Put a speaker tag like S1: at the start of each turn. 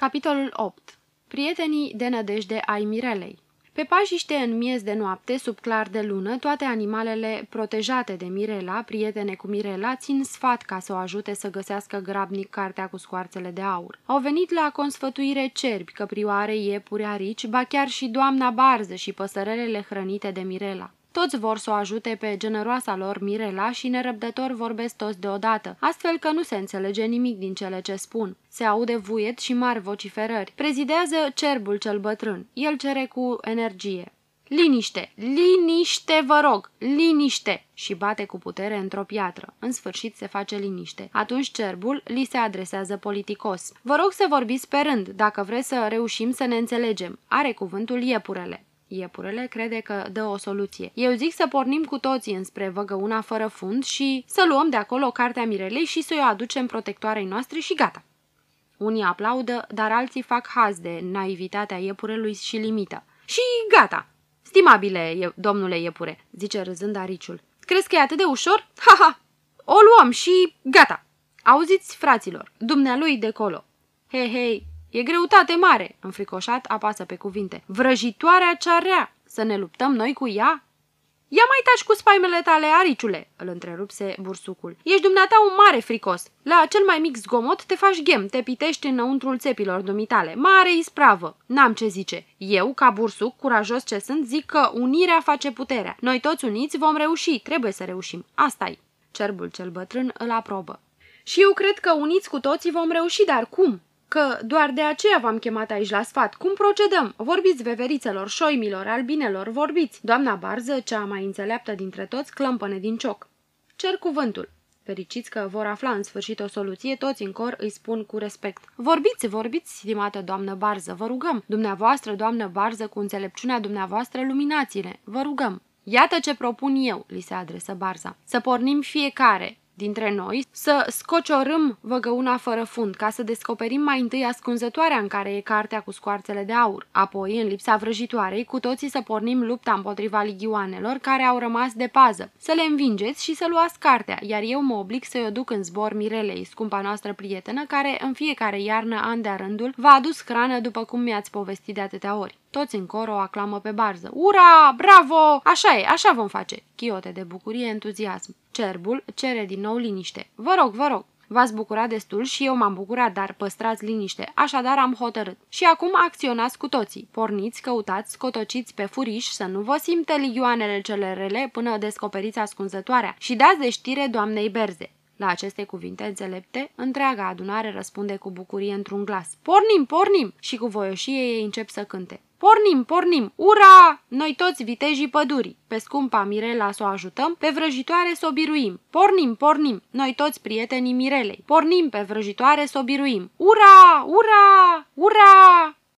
S1: Capitolul 8. Prietenii de nădejde ai Mirelei Pe pajiște în miez de noapte, sub clar de lună, toate animalele protejate de Mirela, prietene cu Mirela, țin sfat ca să o ajute să găsească grabnic cartea cu scoarțele de aur. Au venit la consfătuire cerbi, căprioare, iepuri, arici, ba chiar și doamna Barză și păsărelele hrănite de Mirela. Toți vor să o ajute pe generoasa lor Mirela și nerăbdător vorbesc toți deodată, astfel că nu se înțelege nimic din cele ce spun. Se aude vuiet și mari vociferări. Prezidează cerbul cel bătrân. El cere cu energie. Liniște! Liniște, vă rog! Liniște! Și bate cu putere într-o piatră. În sfârșit se face liniște. Atunci cerbul li se adresează politicos. Vă rog să vorbiți pe rând, dacă vreți să reușim să ne înțelegem. Are cuvântul iepurele. Iepurele crede că dă o soluție. Eu zic să pornim cu toții înspre văgăuna fără fund și să luăm de acolo cartea Mirelei și să o aducem protectoarei noastre și gata. Unii aplaudă, dar alții fac haz de naivitatea iepurelui și limită. Și gata! Stimabile, domnule iepure, zice râzând ariciul. Crezi că e atât de ușor? Ha, ha! O luăm și gata! Auziți, fraților, dumnealui de colo. Hei, hei, E greutate mare, înfricoșat apasă pe cuvinte. Vrăjitoarea cea rea, să ne luptăm noi cu ea? Ia mai taci cu spaimele tale, ariciule, îl întrerupse bursucul. Ești dumneata un mare fricos. La cel mai mic zgomot te faci ghem, te pitești înăuntrul țepilor dumitale. Mare ispravă. N-am ce zice. Eu, ca bursuc, curajos ce sunt, zic că unirea face puterea. Noi toți uniți vom reuși, trebuie să reușim. asta -i. Cerbul cel bătrân îl aprobă. Și eu cred că uniți cu toții vom reuși, dar cum? Că doar de aceea v-am chemat aici la sfat. Cum procedăm? Vorbiți veverițelor, șoimilor, albinelor, vorbiți. Doamna Barză, cea mai înțeleaptă dintre toți, clămpăne din cioc. Cer cuvântul. Fericiți că vor afla în sfârșit o soluție, toți în cor îi spun cu respect. Vorbiți, vorbiți, stimată doamnă Barză, vă rugăm. Dumneavoastră, doamnă Barză, cu înțelepciunea dumneavoastră, luminați-ne, vă rugăm. Iată ce propun eu, li se adresă Barza. Să pornim fiecare, dintre noi să scociorâm văgăuna fără fund, ca să descoperim mai întâi ascunzătoarea în care e cartea cu scoarțele de aur. Apoi, în lipsa vrăjitoarei, cu toții să pornim lupta împotriva ligioanelor care au rămas de pază. Să le învingeți și să luați cartea, iar eu mă oblig să-i o duc în zbor Mirelei, scumpa noastră prietenă, care în fiecare iarnă, an de rândul, v-a adus hrană după cum mi-ați povestit de atâtea ori. Toți în cor o aclamă pe barză. Ura! Bravo! Așa e, așa vom face! Chiote de bucurie, entuziasm. Cerbul cere din nou liniște. Vă rog, vă rog! V-ați bucurat destul și eu m-am bucurat, dar păstrați liniște. Așadar am hotărât. Și acum acționați cu toții. Porniți, căutați, scotociți pe furiș să nu vă simte ligioanele cele rele până descoperiți ascunzătoarea și dați de știre doamnei Berze. La aceste cuvinte înțelepte, întreaga adunare răspunde cu bucurie într-un glas. Pornim, pornim! Și cu voioșie ei încep să cânte. Pornim, pornim! Ura! Noi toți vitejii pădurii! Pe scumpa Mirela să o ajutăm, pe vrăjitoare să o biruim. Pornim, pornim! Noi toți prietenii Mirelei! Pornim pe vrăjitoare să o biruim. Ura! Ura! Ura!